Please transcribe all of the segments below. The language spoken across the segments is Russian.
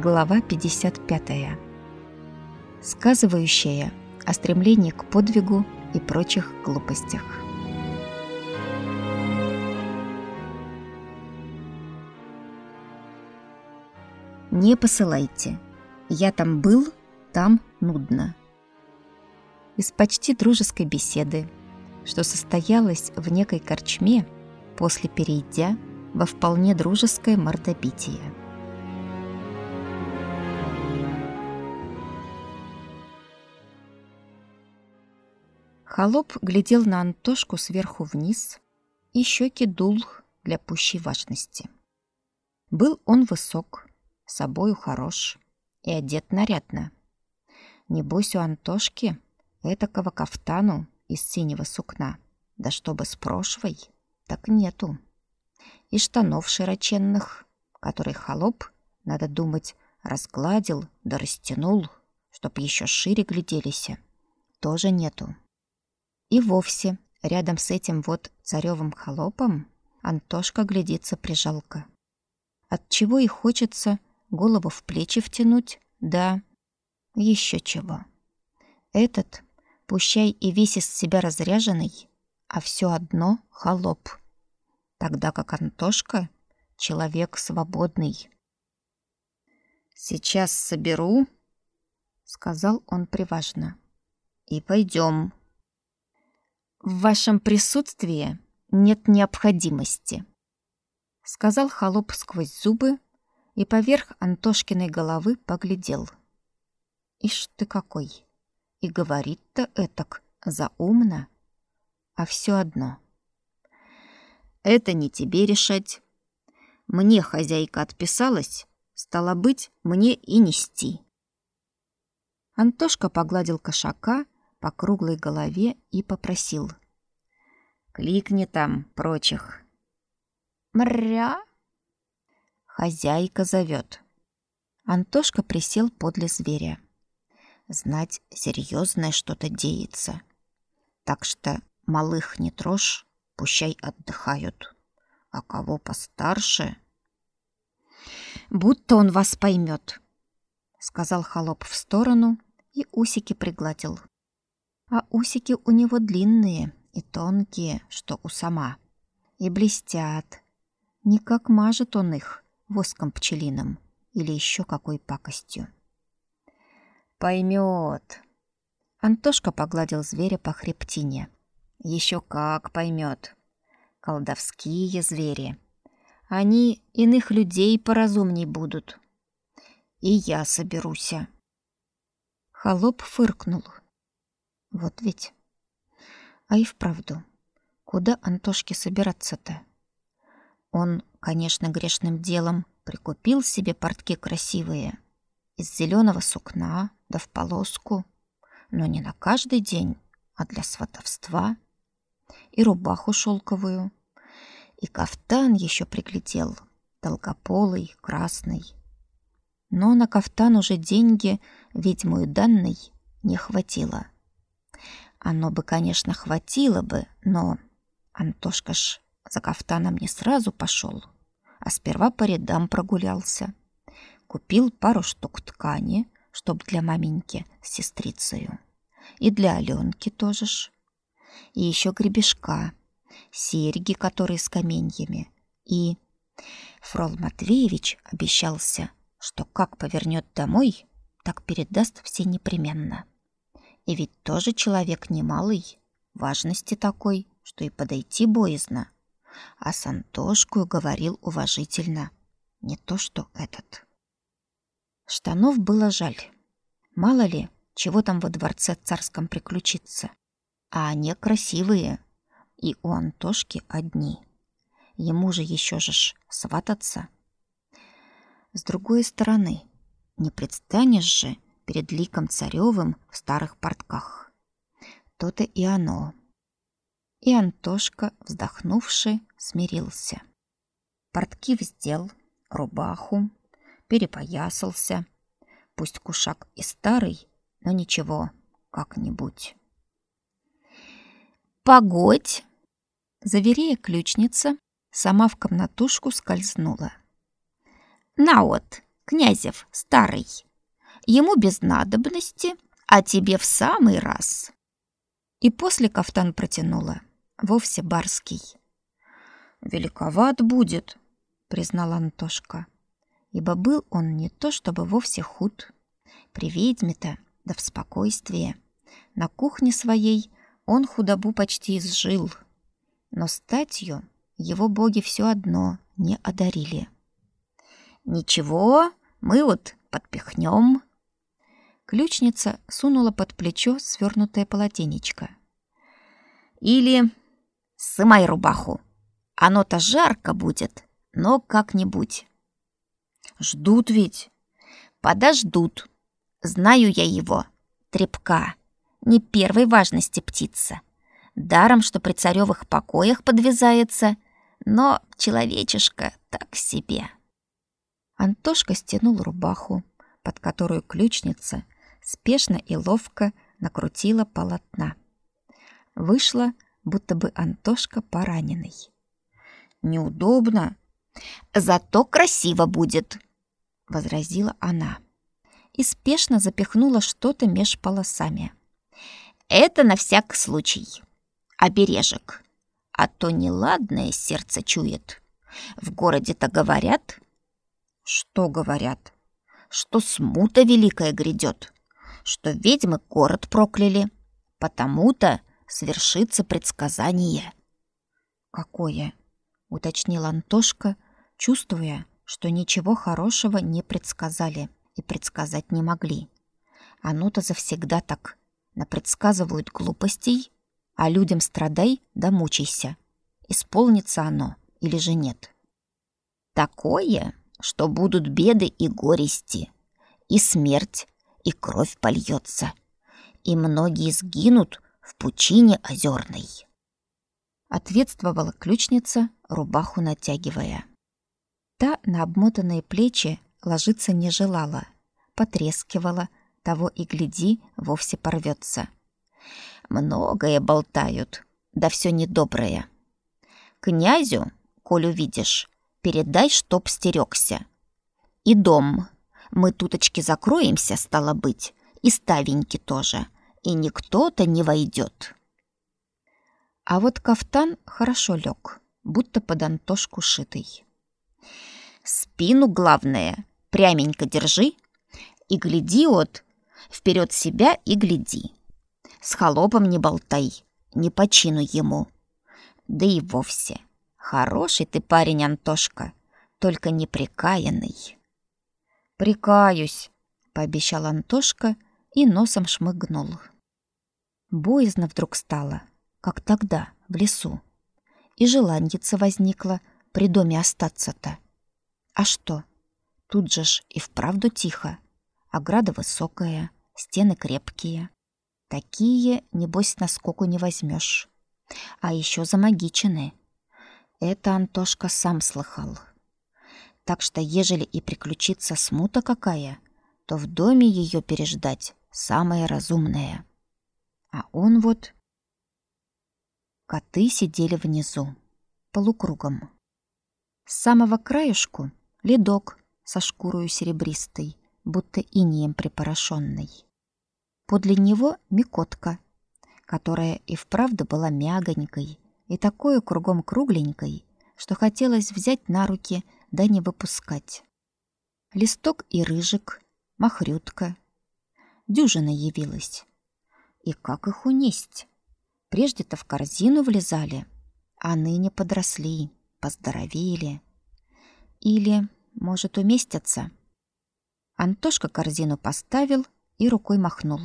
Глава 55. Сказывающая о стремлении к подвигу и прочих глупостях. Не посылайте. Я там был, там нудно. Из почти дружеской беседы, что состоялась в некой корчме, после перейдя во вполне дружеское мордобитие. Холоп глядел на Антошку сверху вниз и щеки дул для пущей важности. Был он высок, собою хорош и одет нарядно. Небось у Антошки этакого кафтану из синего сукна, да чтобы с прошвой, так нету. И штанов широченных, которые холоп, надо думать, разгладил да растянул, чтоб еще шире гляделись, тоже нету. И вовсе рядом с этим вот царевым холопом Антошка глядится прижалко. От чего и хочется голову в плечи втянуть, да еще чего. Этот, пущай и весь из себя разряженный, а все одно холоп. Тогда как Антошка — человек свободный. «Сейчас соберу», — сказал он приважно, — «и пойдем». В вашем присутствии нет необходимости, сказал холоп сквозь зубы и поверх Антошкиной головы поглядел. Ишь ты какой! И говорит-то этак заумно, а все одно. Это не тебе решать. Мне хозяйка отписалась, стало быть, мне и нести. Антошка погладил кошака по круглой голове и попросил. «Кликни там прочих». «Мря?» Хозяйка зовет. Антошка присел подле зверя. Знать, серьезное что-то деется. Так что малых не трожь, пущай отдыхают. А кого постарше... «Будто он вас поймет», — сказал холоп в сторону и усики пригладил а усики у него длинные и тонкие, что у сама, и блестят. Не как мажет он их воском пчелиным или еще какой пакостью. Поймет. Антошка погладил зверя по хребтине. Еще как поймет. Колдовские звери. Они иных людей поразумней будут. И я соберуся. Холоп фыркнул. Вот ведь. А и вправду, куда Антошке собираться-то? Он, конечно, грешным делом прикупил себе портки красивые, из зеленого сукна, да в полоску, но не на каждый день, а для сватовства. И рубаху шелковую, и кафтан еще приглядел, долгополый, красный. Но на кафтан уже деньги, ведьмою данной, не хватило. Оно бы, конечно, хватило бы, но Антошка ж за кафтаном не сразу пошел, а сперва по рядам прогулялся. Купил пару штук ткани, чтоб для маменьки с сестрицею. И для Аленки тоже ж. И еще гребешка, серьги, которые с каменьями. И Фрол Матвеевич обещался, что как повернет домой, так передаст все непременно. И ведь тоже человек немалый, важности такой, что и подойти боязно. А с Антошкою говорил уважительно, не то что этот. Штанов было жаль. Мало ли, чего там во дворце царском приключится. А они красивые, и у Антошки одни. Ему же еще же ж свататься. С другой стороны, не предстанешь же перед ликом царевым в старых портках. То-то и оно. И Антошка, вздохнувши, смирился. Портки вздел, рубаху, перепоясался. Пусть кушак и старый, но ничего, как-нибудь. «Погодь!» Заверея ключница, сама в комнатушку скользнула. «На вот, Князев старый. Ему без надобности, а тебе в самый раз. И после кафтан протянула, вовсе барский. Великоват будет, признал Антошка, ибо был он не то чтобы вовсе худ. При ведьме-то, да в спокойствии. На кухне своей он худобу почти изжил, но статью его боги все одно не одарили. Ничего, мы вот подпихнем. Ключница сунула под плечо свернутое полотенечко. Или сымай рубаху. Оно-то жарко будет, но как-нибудь. Ждут ведь. Подождут. Знаю я его. Трепка. Не первой важности птица. Даром, что при царевых покоях подвязается, но человечишка так себе. Антошка стянул рубаху, под которую ключница спешно и ловко накрутила полотна. Вышло, будто бы Антошка пораненный. «Неудобно, зато красиво будет», — возразила она и спешно запихнула что-то меж полосами. «Это на всяк случай. Обережек. А то неладное сердце чует. В городе-то говорят, что говорят? Что смута великая грядет, что ведьмы город прокляли, потому-то свершится предсказание. Какое? уточнил Антошка, чувствуя, что ничего хорошего не предсказали и предсказать не могли. Оно-то завсегда так. Напредсказывают глупостей, а людям страдай да мучайся. Исполнится оно или же нет? Такое что будут беды и горести, и смерть, и кровь польется, и многие сгинут в пучине озерной. Ответствовала ключница, рубаху натягивая. Та на обмотанные плечи ложиться не желала, потрескивала, того и гляди, вовсе порвется. Многое болтают, да все недоброе. Князю, коль увидишь, передай, чтоб стерегся. И дом. Мы туточки закроемся, стало быть, и ставеньки тоже, и никто-то не войдет. А вот кафтан хорошо лег, будто под антошку шитый. Спину, главное, пряменько держи и гляди от вперед себя и гляди. С холопом не болтай, не почину ему. Да и вовсе Хороший ты парень, Антошка, только неприкаянный. Прикаюсь, пообещал Антошка и носом шмыгнул. Боязно вдруг стало, как тогда, в лесу. И желаньица возникла при доме остаться-то. А что? Тут же ж и вправду тихо. Ограда высокая, стены крепкие. Такие, небось, на скоку не возьмешь. А еще замагичены. Это Антошка сам слыхал. Так что ежели и приключится смута какая, то в доме ее переждать самое разумное. А он вот... Коты сидели внизу, полукругом. С самого краешку ледок со шкурою серебристой, будто инеем припорошенной. Подле него микотка, которая и вправду была мягонькой, и такое кругом кругленькой, что хотелось взять на руки да не выпускать. Листок и рыжик, махрютка. Дюжина явилась. И как их унесть? Прежде-то в корзину влезали, а ныне подросли, поздоровели. Или, может, уместятся? Антошка корзину поставил и рукой махнул.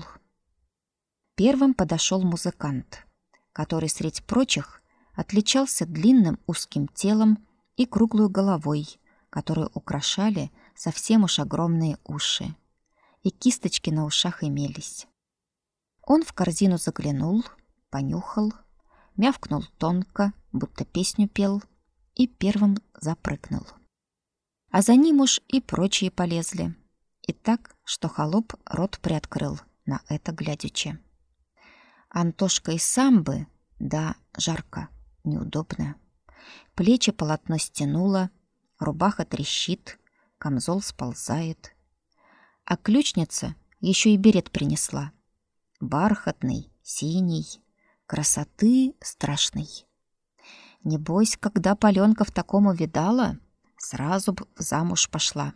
Первым подошел музыкант, который средь прочих отличался длинным узким телом и круглой головой, которую украшали совсем уж огромные уши. И кисточки на ушах имелись. Он в корзину заглянул, понюхал, мявкнул тонко, будто песню пел, и первым запрыгнул. А за ним уж и прочие полезли. И так, что холоп рот приоткрыл, на это глядячи. Антошка и сам бы, да, жарко, неудобно. Плечи полотно стянуло, рубаха трещит, камзол сползает. А ключница еще и берет принесла. Бархатный, синий, красоты страшный. Небось, когда Паленка в таком увидала, сразу б замуж пошла.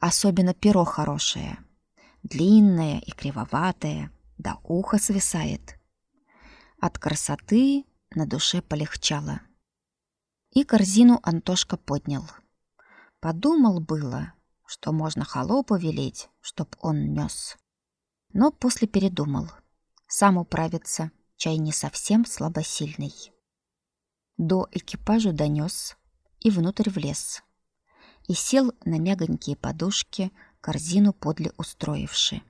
Особенно перо хорошее, длинное и кривоватое, до уха свисает. От красоты на душе полегчало. И корзину Антошка поднял. Подумал было, что можно холопу велеть, чтоб он нёс. Но после передумал. Сам управится, чай не совсем слабосильный. До экипажа донёс и внутрь влез. И сел на мягонькие подушки, корзину подле устроивши.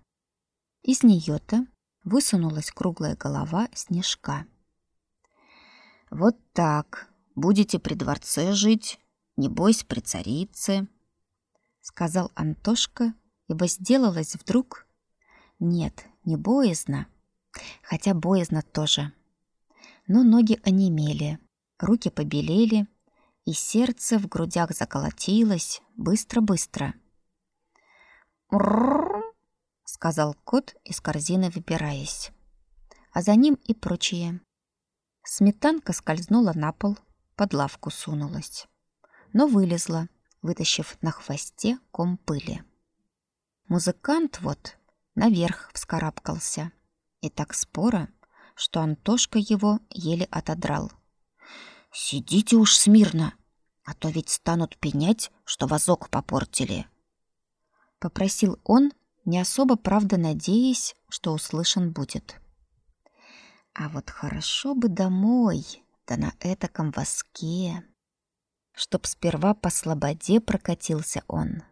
Из неё-то высунулась круглая голова снежка. «Вот так, будете при дворце жить, небось при царице», — сказал Антошка, ибо сделалось вдруг... Нет, не боязно, хотя боязно тоже. Но ноги онемели, руки побелели, и сердце в грудях заколотилось быстро-быстро. «Рррр!» — сказал кот из корзины, выбираясь. А за ним и прочие. Сметанка скользнула на пол, под лавку сунулась. Но вылезла, вытащив на хвосте ком пыли. Музыкант вот наверх вскарабкался. И так споро, что Антошка его еле отодрал. «Сидите уж смирно, а то ведь станут пенять, что вазок попортили!» Попросил он, не особо, правда, надеясь, что услышан будет. А вот хорошо бы домой, да на этаком воске. Чтоб сперва по слободе прокатился он,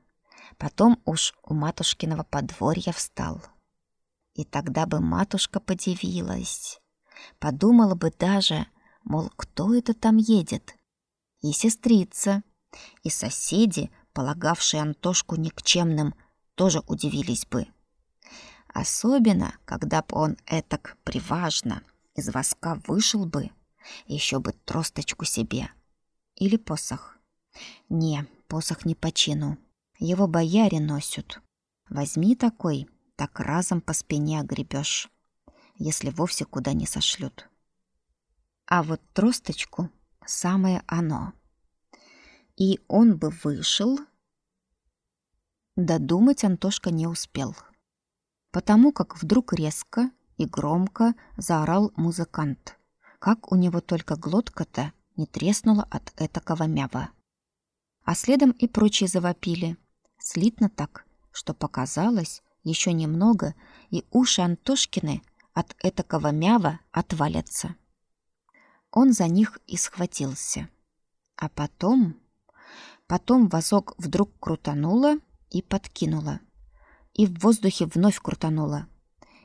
потом уж у матушкиного подворья встал. И тогда бы матушка подивилась, подумала бы даже, мол, кто это там едет? И сестрица, и соседи, полагавшие Антошку никчемным, тоже удивились бы. Особенно, когда бы он этак приважно из воска вышел бы, еще бы тросточку себе. Или посох. Не, посох не по чину. Его бояре носят. Возьми такой, так разом по спине огребешь, если вовсе куда не сошлют. А вот тросточку — самое оно. И он бы вышел... Додумать Антошка не успел. Потому как вдруг резко и громко заорал музыкант. Как у него только глотка-то не треснула от этакого мява. А следом и прочие завопили. Слитно так, что показалось, еще немного, и уши Антошкины от этакого мява отвалятся. Он за них и схватился. А потом... Потом вазок вдруг крутануло и подкинуло. И в воздухе вновь крутануло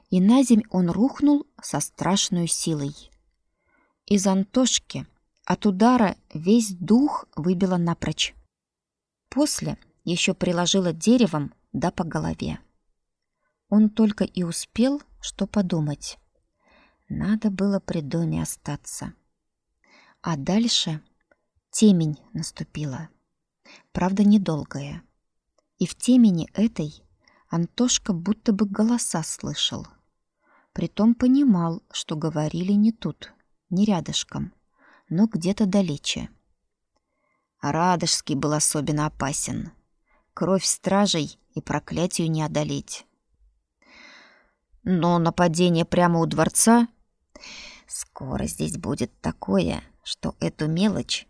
и на земь он рухнул со страшной силой. Из Антошки от удара весь дух выбило напрочь. После еще приложила деревом да по голове. Он только и успел, что подумать. Надо было при доме остаться. А дальше темень наступила. Правда, недолгая. И в темени этой Антошка будто бы голоса слышал. Притом понимал, что говорили не тут, не рядышком, но где-то далече. Радожский был особенно опасен. Кровь стражей и проклятию не одолеть. Но нападение прямо у дворца... Скоро здесь будет такое, что эту мелочь...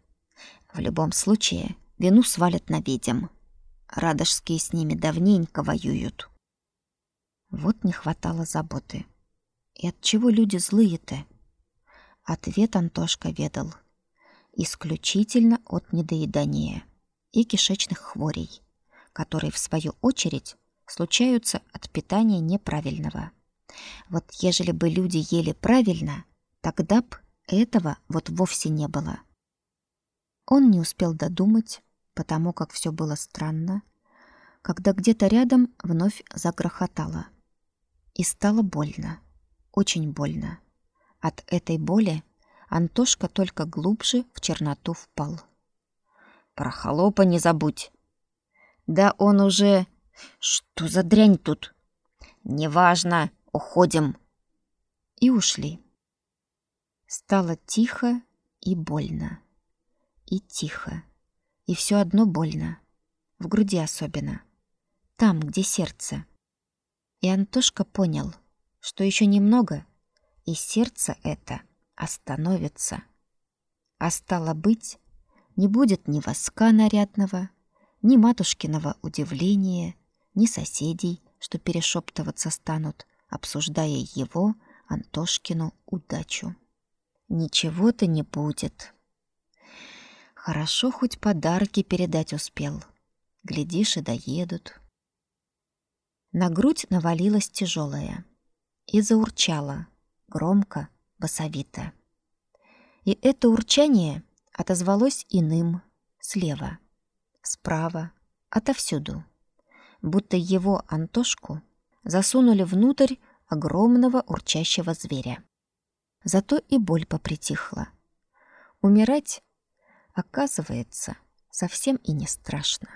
В любом случае, вину свалят на ведьм. Радожские с ними давненько воюют. Вот не хватало заботы. И от чего люди злые-то? Ответ Антошка ведал. Исключительно от недоедания и кишечных хворей, которые, в свою очередь, случаются от питания неправильного. Вот ежели бы люди ели правильно, тогда б этого вот вовсе не было. Он не успел додумать, потому как все было странно, когда где-то рядом вновь загрохотало. И стало больно очень больно. От этой боли Антошка только глубже в черноту впал. «Про холопа не забудь!» Да он уже... Что за дрянь тут? Неважно, уходим. И ушли. Стало тихо и больно. И тихо. И все одно больно. В груди особенно. Там, где сердце. И Антошка понял, что еще немного, и сердце это остановится. А стало быть, не будет ни воска нарядного, ни матушкиного удивления, ни соседей, что перешептываться станут, обсуждая его, Антошкину, удачу. Ничего-то не будет. Хорошо хоть подарки передать успел. Глядишь, и доедут. На грудь навалилась тяжелая и заурчала, громко, басовито. И это урчание отозвалось иным, слева, справа, отовсюду. Будто его Антошку засунули внутрь огромного урчащего зверя. Зато и боль попритихла. Умирать, оказывается, совсем и не страшно.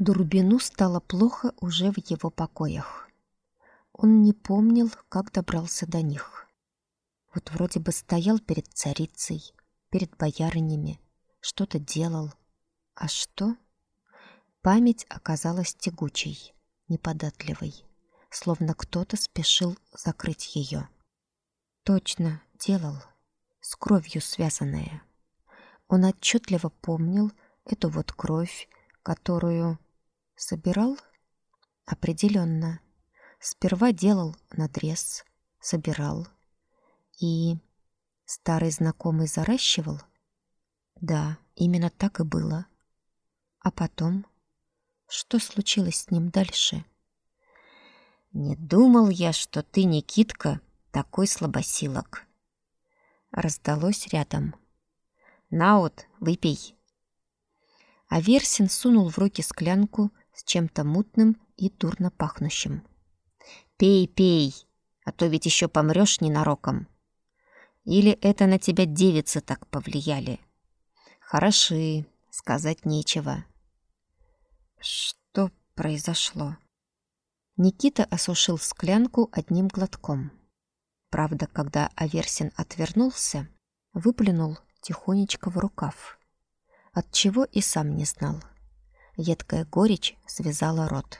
Дурбину стало плохо уже в его покоях. Он не помнил, как добрался до них. Вот вроде бы стоял перед царицей, перед боярынями, что-то делал. А что? Память оказалась тягучей, неподатливой, словно кто-то спешил закрыть ее. Точно, делал, с кровью связанная. Он отчетливо помнил эту вот кровь, которую Собирал? Определенно. Сперва делал надрез, собирал. И старый знакомый заращивал? Да, именно так и было. А потом? Что случилось с ним дальше? Не думал я, что ты, Никитка, такой слабосилок. Раздалось рядом. На вот, выпей. А Версин сунул в руки склянку с чем-то мутным и дурно пахнущим. «Пей, пей, а то ведь еще помрешь ненароком. Или это на тебя девицы так повлияли? Хороши, сказать нечего». Что произошло? Никита осушил склянку одним глотком. Правда, когда Аверсин отвернулся, выплюнул тихонечко в рукав. От чего и сам не знал. Едкая горечь связала рот.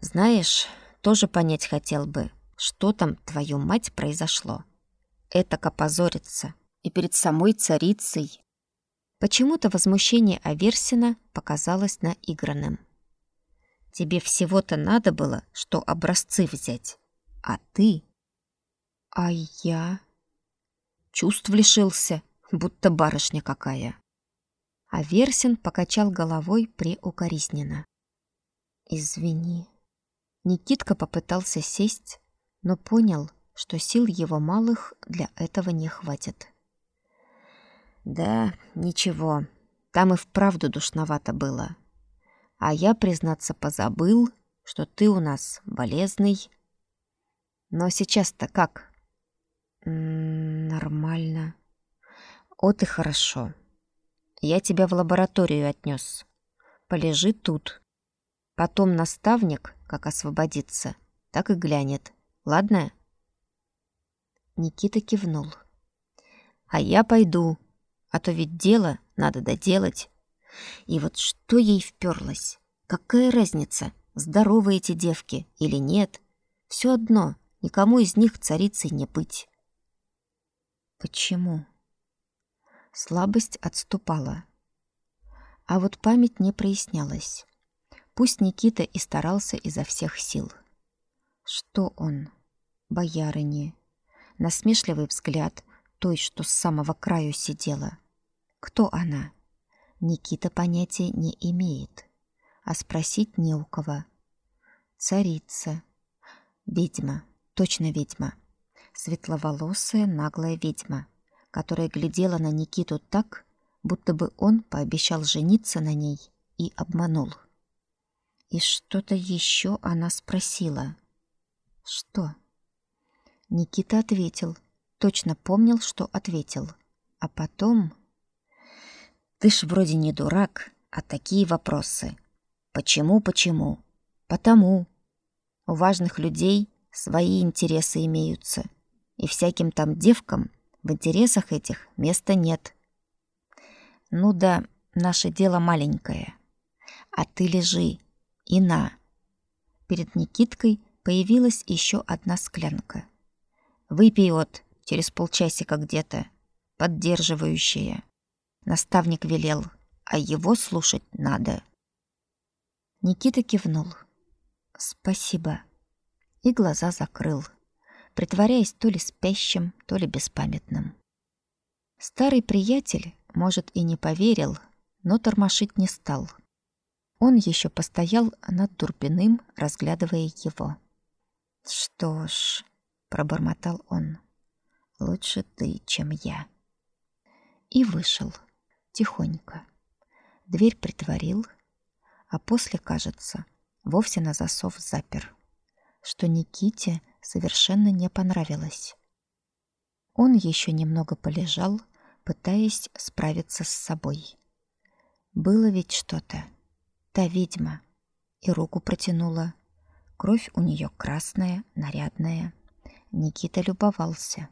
Знаешь, тоже понять хотел бы, что там, твою мать, произошло. Это опозориться. И перед самой царицей. Почему-то возмущение Аверсина показалось наигранным. Тебе всего-то надо было, что образцы взять. А ты... А я... Чувств лишился, будто барышня какая. А Версин покачал головой преукоризненно. «Извини». Никитка попытался сесть, но понял, что сил его малых для этого не хватит. «Да, ничего, там и вправду душновато было. А я, признаться, позабыл, что ты у нас болезный. Но сейчас-то как?» «Нормально. Вот и хорошо». Я тебя в лабораторию отнес. Полежи тут. Потом наставник, как освободится, так и глянет. Ладно? Никита кивнул. А я пойду, а то ведь дело надо доделать. И вот что ей вперлось? Какая разница, здоровы эти девки или нет? Все одно, никому из них царицей не быть. Почему? Слабость отступала. А вот память не прояснялась. Пусть Никита и старался изо всех сил. Что он? Боярыни. Насмешливый взгляд той, что с самого краю сидела. Кто она? Никита понятия не имеет. А спросить не у кого. Царица. Ведьма. Точно ведьма. Светловолосая наглая ведьма которая глядела на Никиту так, будто бы он пообещал жениться на ней и обманул. И что-то еще она спросила. Что? Никита ответил. Точно помнил, что ответил. А потом... Ты ж вроде не дурак, а такие вопросы. Почему, почему? Потому. У важных людей свои интересы имеются. И всяким там девкам в интересах этих места нет. Ну да, наше дело маленькое. А ты лежи и на. Перед Никиткой появилась еще одна склянка. Выпей от через полчасика где-то, поддерживающая. Наставник велел, а его слушать надо. Никита кивнул. Спасибо. И глаза закрыл, притворяясь то ли спящим, то ли беспамятным. Старый приятель, может, и не поверил, но тормошить не стал. Он еще постоял над Дурбиным, разглядывая его. «Что ж», — пробормотал он, — «лучше ты, чем я». И вышел, тихонько. Дверь притворил, а после, кажется, вовсе на засов запер, что Никите совершенно не понравилось. Он еще немного полежал, пытаясь справиться с собой. Было ведь что-то. Та ведьма. И руку протянула. Кровь у нее красная, нарядная. Никита любовался.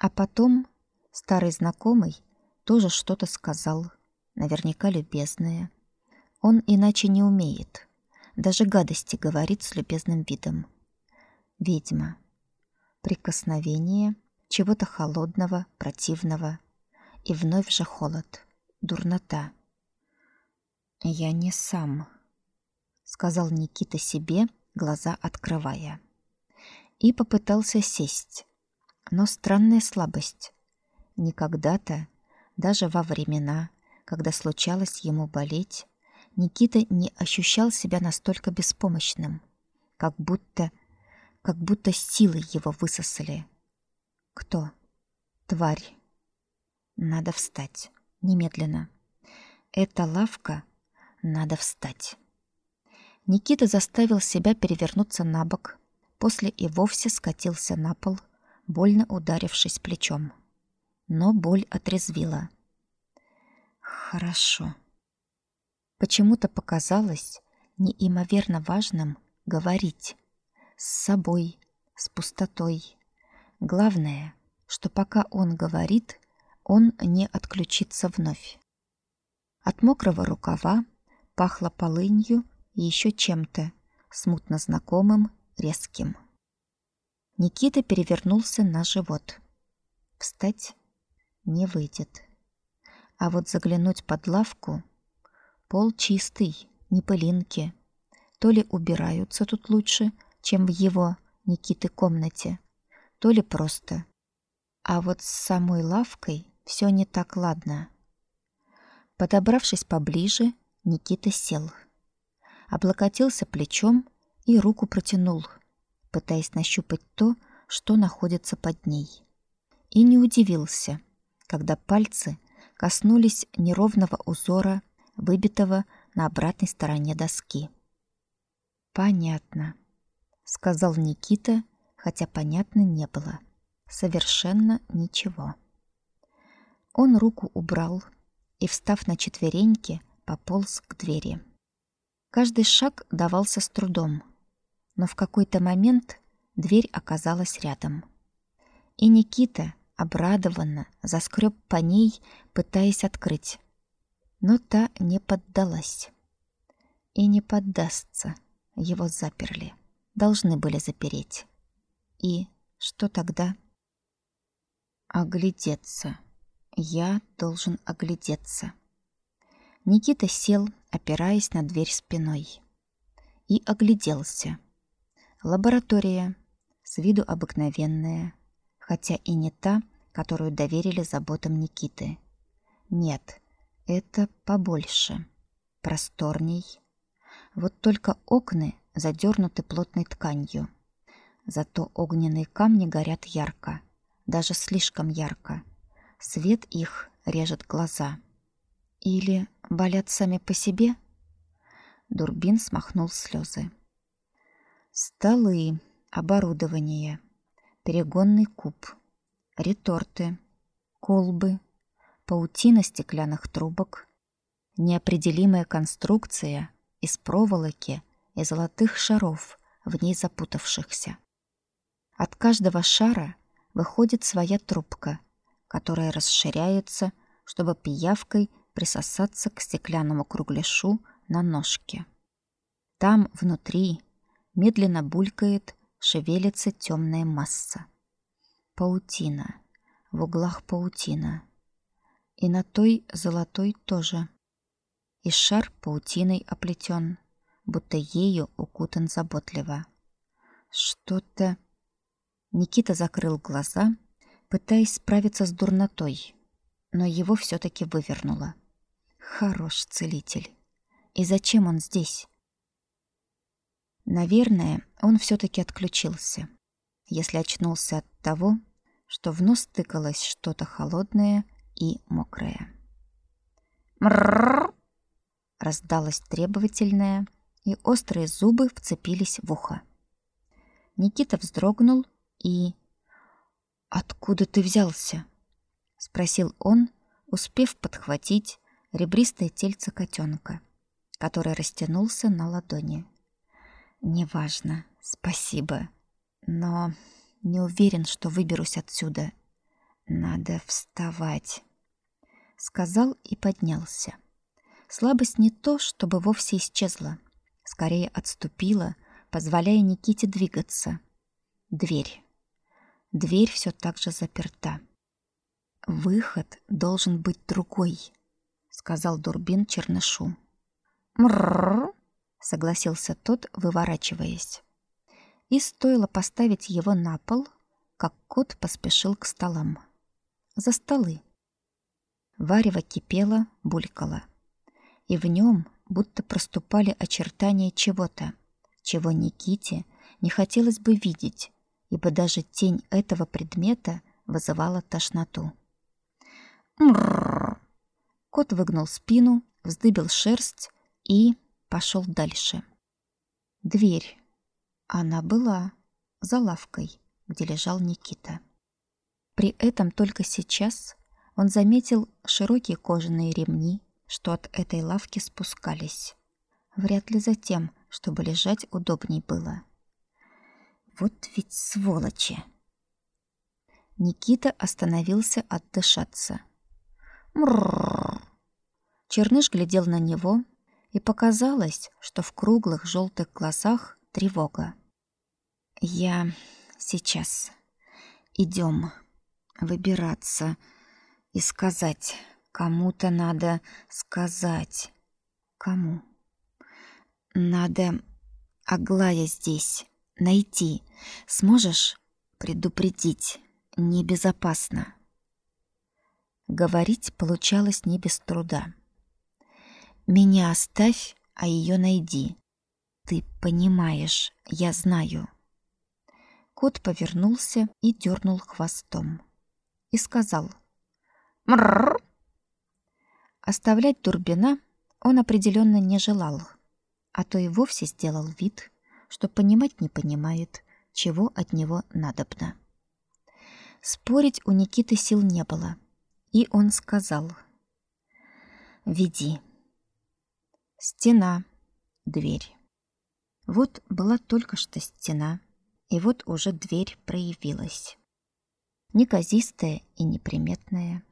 А потом старый знакомый тоже что-то сказал, наверняка любезное. Он иначе не умеет. Даже гадости говорит с любезным видом. Ведьма. Прикосновение чего-то холодного, противного. И вновь же холод, дурнота. «Я не сам», — сказал Никита себе, глаза открывая. И попытался сесть. Но странная слабость. Никогда-то, даже во времена, когда случалось ему болеть, Никита не ощущал себя настолько беспомощным, как будто как будто силы его высосали. Кто? Тварь. Надо встать. Немедленно. Это лавка. Надо встать. Никита заставил себя перевернуться на бок, после и вовсе скатился на пол, больно ударившись плечом. Но боль отрезвила. Хорошо. Почему-то показалось неимоверно важным говорить с собой, с пустотой. Главное, что пока он говорит, он не отключится вновь. От мокрого рукава пахло полынью и еще чем-то смутно знакомым, резким. Никита перевернулся на живот. Встать не выйдет. А вот заглянуть под лавку Пол чистый, не пылинки. То ли убираются тут лучше, чем в его, Никиты, комнате, то ли просто. А вот с самой лавкой все не так ладно. Подобравшись поближе, Никита сел. Облокотился плечом и руку протянул, пытаясь нащупать то, что находится под ней. И не удивился, когда пальцы коснулись неровного узора выбитого на обратной стороне доски. Понятно, сказал Никита, хотя понятно не было. Совершенно ничего. Он руку убрал и, встав на четвереньки, пополз к двери. Каждый шаг давался с трудом, но в какой-то момент дверь оказалась рядом. И Никита обрадованно заскреб по ней, пытаясь открыть но та не поддалась. И не поддастся. Его заперли. Должны были запереть. И что тогда? Оглядеться. Я должен оглядеться. Никита сел, опираясь на дверь спиной. И огляделся. Лаборатория. С виду обыкновенная. Хотя и не та, которую доверили заботам Никиты. Нет, это побольше, просторней. Вот только окна задернуты плотной тканью. Зато огненные камни горят ярко, даже слишком ярко. Свет их режет глаза. Или болят сами по себе? Дурбин смахнул слезы. Столы, оборудование. перегонный куб, реторты, колбы, паутина стеклянных трубок, неопределимая конструкция из проволоки и золотых шаров, в ней запутавшихся. От каждого шара выходит своя трубка, которая расширяется, чтобы пиявкой присосаться к стеклянному кругляшу на ножке. Там внутри медленно булькает, шевелится темная масса. Паутина. В углах паутина. И на той золотой тоже. И шар паутиной оплетен, будто ею укутан заботливо. Что-то... Никита закрыл глаза, пытаясь справиться с дурнотой, но его все таки вывернуло. Хорош целитель. И зачем он здесь? Наверное, он все таки отключился. Если очнулся от того, что в нос тыкалось что-то холодное и мокрое. Мрррр! Раздалось требовательное, и острые зубы вцепились в ухо. Никита вздрогнул и... «Откуда ты взялся?» — спросил он, успев подхватить ребристое тельце котенка, который растянулся на ладони. «Неважно, спасибо, но не уверен, что выберусь отсюда. Надо вставать», — сказал и поднялся. Слабость не то, чтобы вовсе исчезла, скорее отступила, позволяя Никите двигаться. Дверь. Дверь все так же заперта. Выход должен быть другой сказал Дурбин Чернышу. Мрррр, согласился тот, выворачиваясь. И стоило поставить его на пол, как кот поспешил к столам. За столы. Варево кипело, булькало. И в нем будто проступали очертания чего-то, чего Никите не хотелось бы видеть, ибо даже тень этого предмета вызывала тошноту. Кот выгнул спину, вздыбил шерсть и пошел дальше. Дверь. Она была за лавкой, где лежал Никита. При этом только сейчас он заметил широкие кожаные ремни, что от этой лавки спускались. Вряд ли за тем, чтобы лежать удобней было. Вот ведь сволочи! Никита остановился отдышаться. Мрррр. Черныш глядел на него, и показалось, что в круглых желтых глазах тревога. Я сейчас идем выбираться и сказать, кому-то надо сказать. Кому? Надо Аглая здесь найти. Сможешь предупредить? Небезопасно. Говорить получалось не без труда. Меня оставь, а ее найди. Ты понимаешь, я знаю. Кот повернулся и дернул хвостом. И сказал. Мрррр. Оставлять Турбина он определенно не желал, а то и вовсе сделал вид, что понимать не понимает, чего от него надобно. Спорить у Никиты сил не было — и он сказал: "Веди". Стена, дверь. Вот была только что стена, и вот уже дверь проявилась. Неказистая и неприметная.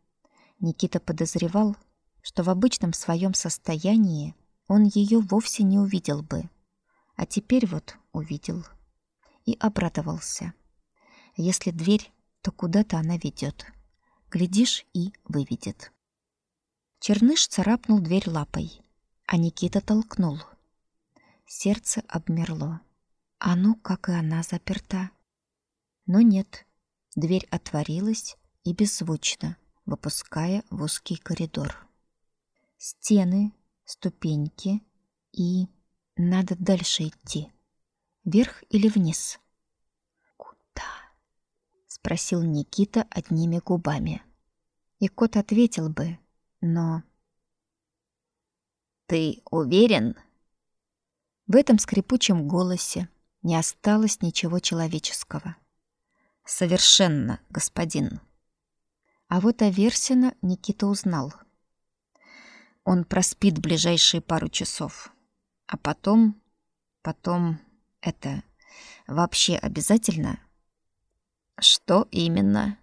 Никита подозревал, что в обычном своем состоянии он ее вовсе не увидел бы, а теперь вот увидел и обрадовался. Если дверь, то куда-то она ведет. Глядишь, и выведет. Черныш царапнул дверь лапой, а Никита толкнул. Сердце обмерло. А ну, как и она заперта. Но нет, дверь отворилась и беззвучно, выпуская в узкий коридор. Стены, ступеньки и... Надо дальше идти. Вверх или вниз? спросил Никита одними губами. И кот ответил бы, но Ты уверен? В этом скрипучем голосе не осталось ничего человеческого. Совершенно, господин. А вот Аверсина Никита узнал. Он проспит ближайшие пару часов. А потом... Потом... Это... Вообще обязательно? Что именно?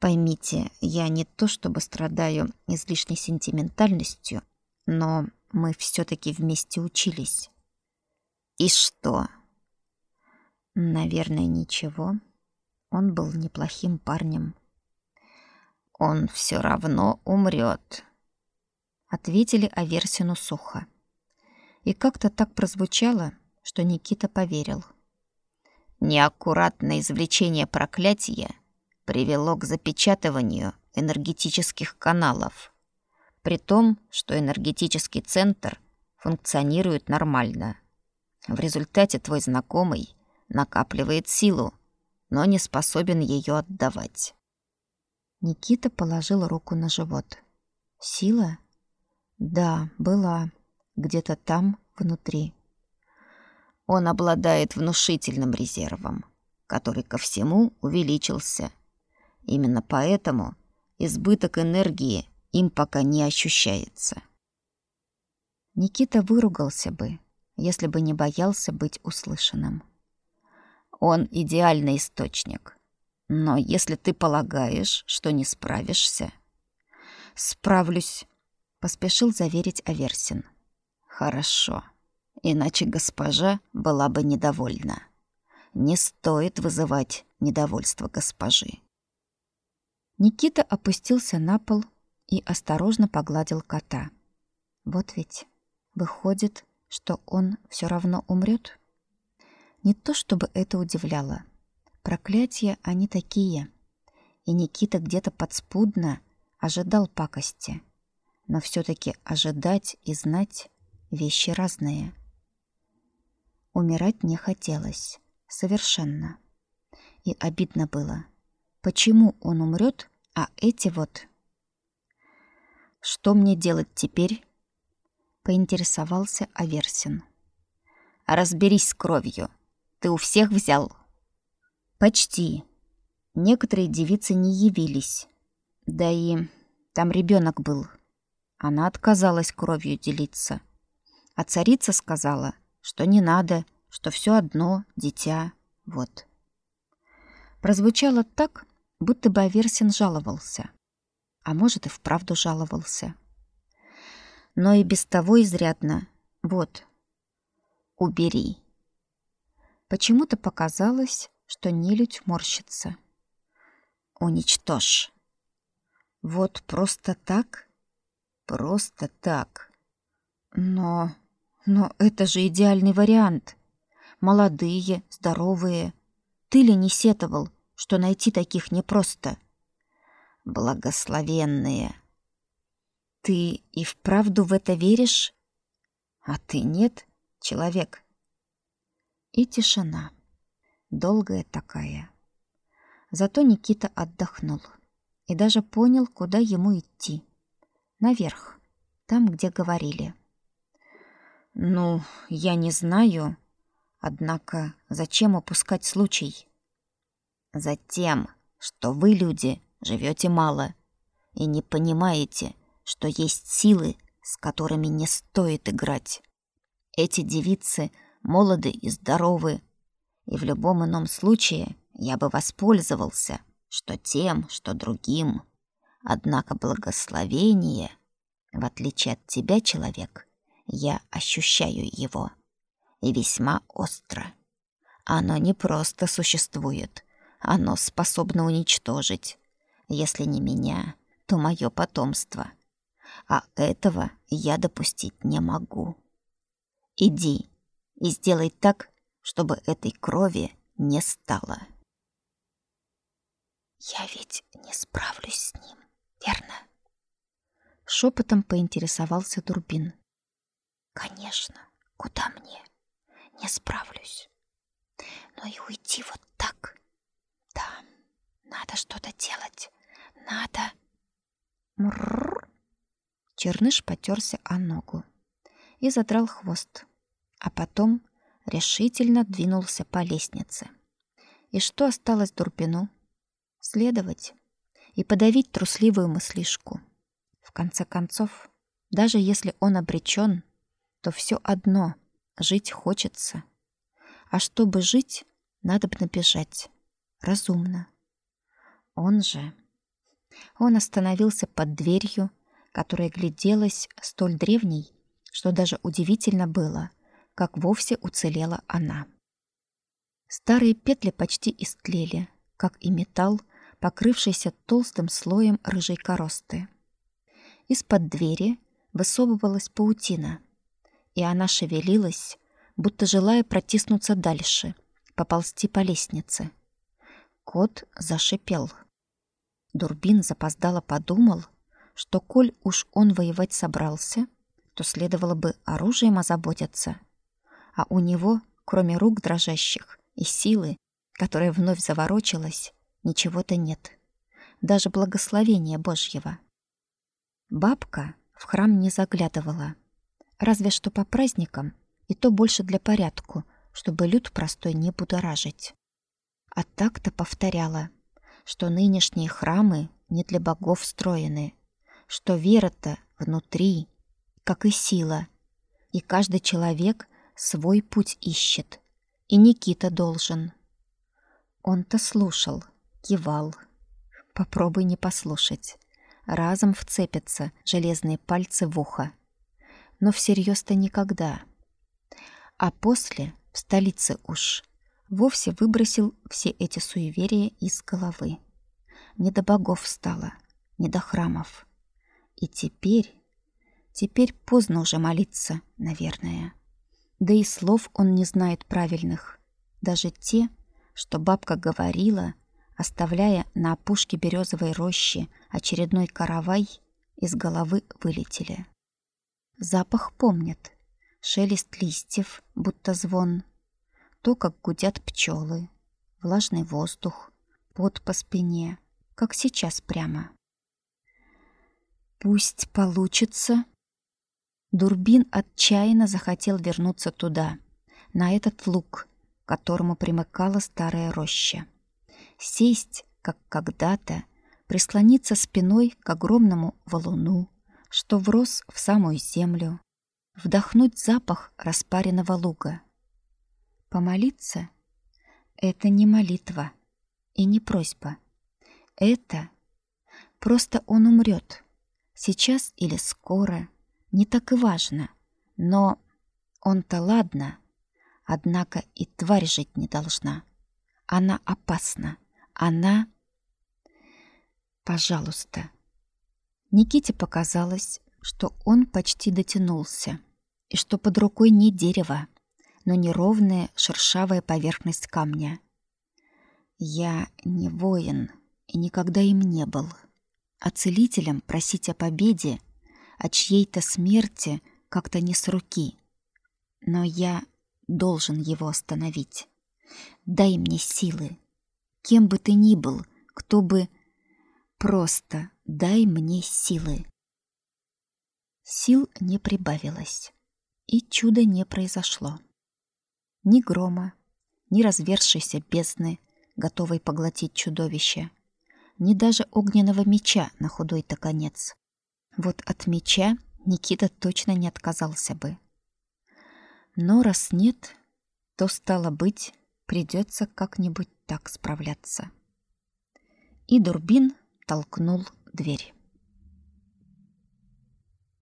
Поймите, я не то чтобы страдаю излишней сентиментальностью, но мы все таки вместе учились. И что? Наверное, ничего. Он был неплохим парнем. Он все равно умрет, ответили Аверсину сухо. И как-то так прозвучало, что Никита поверил. Неаккуратное извлечение проклятия привело к запечатыванию энергетических каналов, при том, что энергетический центр функционирует нормально. В результате твой знакомый накапливает силу, но не способен ее отдавать. Никита положил руку на живот. Сила? Да, была. Где-то там, внутри. Он обладает внушительным резервом, который ко всему увеличился – Именно поэтому избыток энергии им пока не ощущается. Никита выругался бы, если бы не боялся быть услышанным. Он идеальный источник. Но если ты полагаешь, что не справишься... Справлюсь, поспешил заверить Аверсин. Хорошо. Иначе госпожа была бы недовольна. Не стоит вызывать недовольство госпожи. Никита опустился на пол и осторожно погладил кота. Вот ведь выходит, что он все равно умрет. Не то чтобы это удивляло. Проклятия они такие. И Никита где-то подспудно ожидал пакости. Но все таки ожидать и знать вещи разные. Умирать не хотелось совершенно. И обидно было. Почему он умрет, а эти вот... Что мне делать теперь? Поинтересовался Аверсин. Разберись с кровью. Ты у всех взял? Почти. Некоторые девицы не явились. Да и там ребенок был. Она отказалась кровью делиться. А царица сказала, что не надо, что все одно, дитя, вот. Прозвучало так, будто бы Аверсин жаловался. А может, и вправду жаловался. Но и без того изрядно. Вот. Убери. Почему-то показалось, что нелюдь морщится. Уничтожь. Вот просто так? Просто так. Но... Но это же идеальный вариант. Молодые, здоровые. Ты ли не сетовал, что найти таких непросто. Благословенные. Ты и вправду в это веришь? А ты нет, человек. И тишина. Долгая такая. Зато Никита отдохнул и даже понял, куда ему идти. Наверх, там, где говорили. Ну, я не знаю, однако зачем упускать случай? Затем, что вы, люди, живете мало и не понимаете, что есть силы, с которыми не стоит играть. Эти девицы молоды и здоровы, и в любом ином случае я бы воспользовался, что тем, что другим. Однако благословение, в отличие от тебя, человек, я ощущаю его, и весьма остро. Оно не просто существует, оно способно уничтожить. Если не меня, то мое потомство. А этого я допустить не могу. Иди и сделай так, чтобы этой крови не стало. Я ведь не справлюсь с ним, верно? Шепотом поинтересовался Турбин. Конечно, куда мне? Не справлюсь. Но и уйти вот так да, надо что-то делать. Надо. Мрррр. Черныш потерся о ногу и задрал хвост, а потом решительно двинулся по лестнице. И что осталось Дурбину? Следовать и подавить трусливую мыслишку. В конце концов, даже если он обречен, то все одно жить хочется. А чтобы жить, надо бы набежать. Разумно. Он же... Он остановился под дверью, которая гляделась столь древней, что даже удивительно было, как вовсе уцелела она. Старые петли почти истлели, как и металл, покрывшийся толстым слоем рыжей коросты. Из-под двери высовывалась паутина, и она шевелилась, будто желая протиснуться дальше, поползти по лестнице. Кот зашипел. Дурбин запоздало подумал, что коль уж он воевать собрался, то следовало бы оружием озаботиться. А у него, кроме рук дрожащих и силы, которая вновь заворочилась, ничего-то нет. Даже благословения Божьего. Бабка в храм не заглядывала. Разве что по праздникам, и то больше для порядку, чтобы люд простой не будоражить. А так-то повторяла, что нынешние храмы не для богов строены, что вера-то внутри, как и сила, и каждый человек свой путь ищет, и Никита должен. Он-то слушал, кивал. Попробуй не послушать. Разом вцепятся железные пальцы в ухо. Но всерьез-то никогда. А после, в столице уж, вовсе выбросил все эти суеверия из головы. Не до богов стало, не до храмов. И теперь... Теперь поздно уже молиться, наверное. Да и слов он не знает правильных. Даже те, что бабка говорила, оставляя на опушке березовой рощи очередной каравай, из головы вылетели. Запах помнит. Шелест листьев, будто звон. То, как гудят пчелы, влажный воздух, пот по спине, как сейчас прямо. Пусть получится. Дурбин отчаянно захотел вернуться туда, на этот луг, к которому примыкала старая роща. Сесть, как когда-то, прислониться спиной к огромному валуну, что врос в самую землю, вдохнуть запах распаренного луга. Помолиться — это не молитва и не просьба. Это просто он умрет — Сейчас или скоро, не так и важно. Но он-то ладно. Однако и тварь жить не должна. Она опасна. Она... Пожалуйста. Никите показалось, что он почти дотянулся, и что под рукой не дерево, но неровная шершавая поверхность камня. Я не воин и никогда им не был а целителям просить о победе, о чьей-то смерти как-то не с руки. Но я должен его остановить. Дай мне силы. Кем бы ты ни был, кто бы... Просто дай мне силы. Сил не прибавилось, и чуда не произошло. Ни грома, ни развершейся бездны, готовой поглотить чудовище — ни даже огненного меча на худой-то конец. Вот от меча Никита точно не отказался бы. Но раз нет, то, стало быть, придется как-нибудь так справляться. И Дурбин толкнул дверь.